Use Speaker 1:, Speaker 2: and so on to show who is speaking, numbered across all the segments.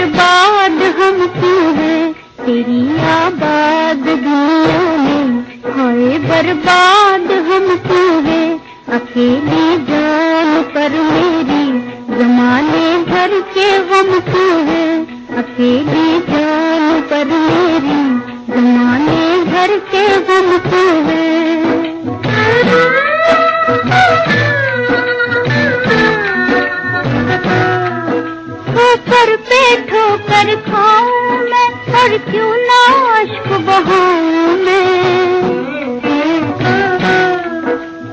Speaker 1: برباد ہم کیوں ہیں؟ تیری آباد دنیا میں ہوئے برباد ہم کیوں ہیں؟ اکیلی جان پر میری زمانے بھر کے غم کیوں ہیں؟ اکیلی جان پر میری زمانے بھر کے غم کیوں ہیں؟ میں اور کیوں نہ عشق بہاؤں میں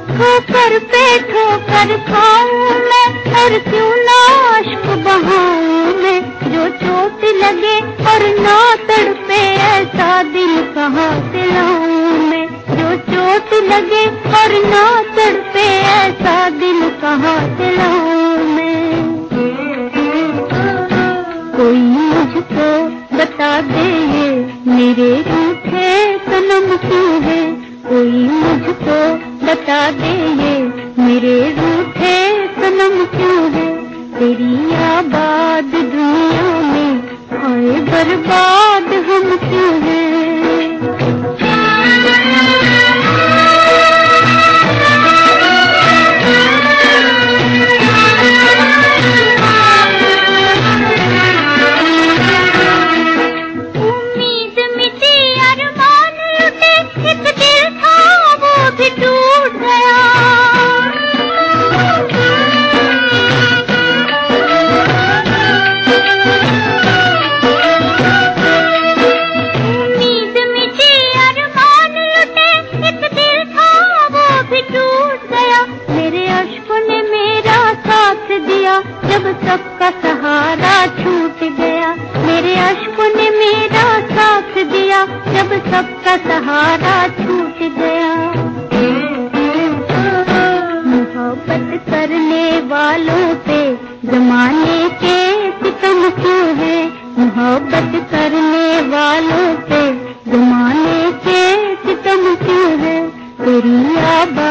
Speaker 1: ٹھوکر پہ ٹھوکر کھاؤں میں اور کیوں نہ عشق بہاؤں میں جو چوٹ لگے اور نہ تڑپے ایسا دل کہاں سے لاؤں میں؟ جو چوٹ لگے اور نہ تڑپے ایسا دل کہاں سے لاؤں میں؟ کوئی مجھ کو بتا دے یہ میرے روٹھے سنم کیوں ہے۔ کوئی مجھ کو بتا دے یہ میرے روٹھے سنم کیوں ہے؟ تیری آباد دنیا میں آئے برباد ہم کیوں ہیں؟ والوں پہ زمانے کے ستم کیوں ہے؟ محبت کرنے والوں پہ زمانے کے ستم کیوں ہے؟ تیری آباد